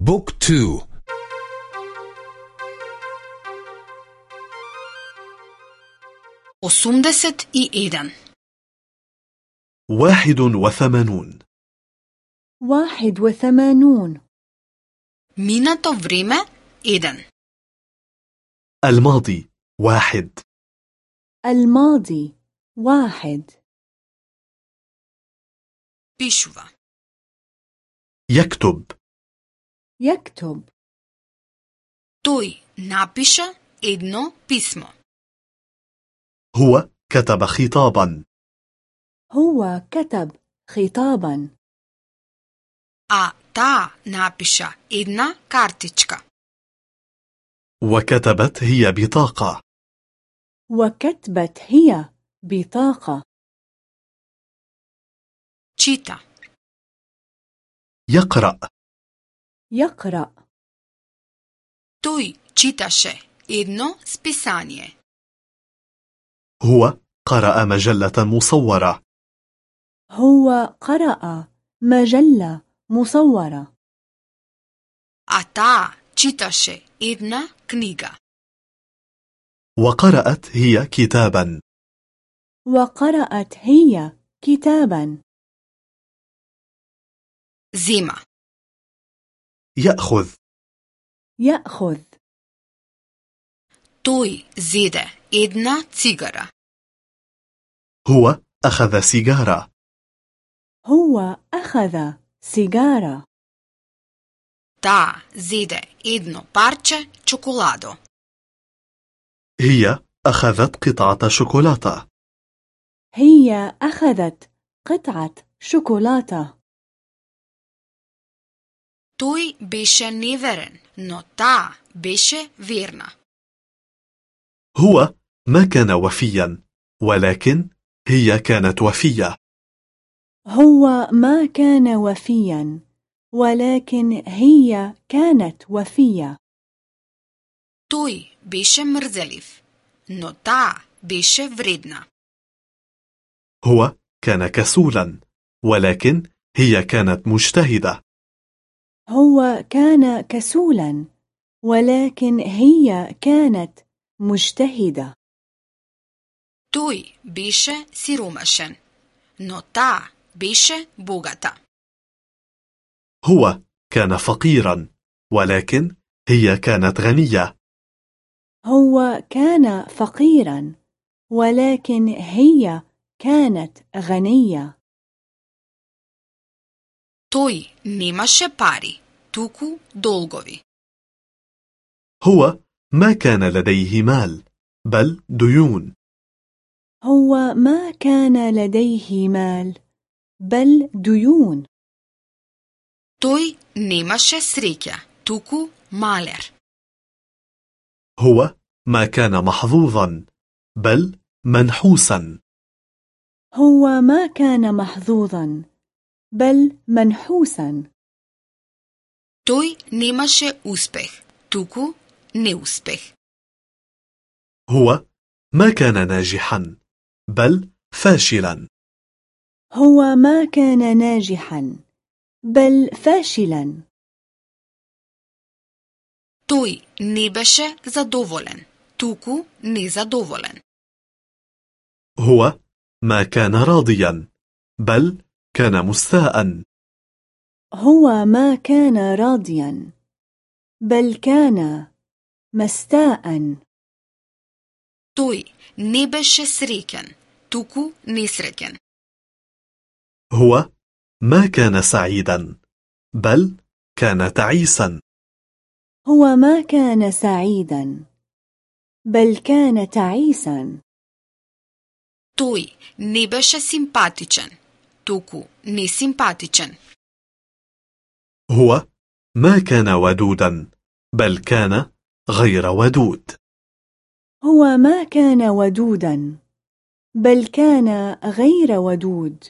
Book two. Осумдесет и еден واحد وثمانون. واحد وثمانون. Минато време еден الماضي واحد. الماضي واحد. بيشوفا يكتب. يكتب Тој напиша едно писмо. هو كتب خطابا هو كتب خطابا А таа напиша една картичка. وكتبت هي بطاقة وكتبت هي بطاقة Чита. يقرأ يقرأ Тој читаше едно списание. هو قرأ مجلة مصورة هو قرأ مجلة مصورة А таа читаше една книга. وقرأت هي كتابا وقرأت هي كتابا Зема. يأخذ يأخذ Тој зеде една цигара. هو أخذ سيجارة هو أخذ سيجارة Таа зеде едно парче чоколадо. هي أخذت قطعة شوكولاتة هي أخذت قطعة شوكولاتة Тој беше неверен, но таа беше верна. هو ما كان وفيا ولكن هي كانت وفية هو ما كان وفيا ولكن هي كانت وفية Тој беше мрзелив, но таа беше вредна. هو كان كسولا ولكن هي كانت مجتهدة هو كان كسولا ولكن هي كانت مجتهدة Тој беше сиромашен, но таа беше богата. هو كان فقيرا ولكن هي كانت غنية هو كان فقيرا ولكن هي كانت غنية Тој немаше пари, туку долгови. هو ما كان لديه مال بل ديون هو ما كان لديه مال بل ديون Тој немаше среќа, туку малер. هو ما كان محظوظا بل منحوسا هو ما كان محظوظا بل منحوسا Тој немаше успех, туку неуспех. هو ما كان ناجحا بل فاشلا هو ما كان ناجحا بل فاشلا Тој не беше задоволен, туку незадоволен. هو ما كان راضيا بل كان مستاء هو ما كان راضيا بل كان مستاء Тој не беше среќен, туку несреќен. هو ما كان سعيدا بل كان تعيسا هو ما كان سعيدا بل كان تعيسا Тој не беше симпатичен, туку несимпатичен. هو ما كان ودودا بل كان غير ودود هو ما كان ودودا بل كان غير ودود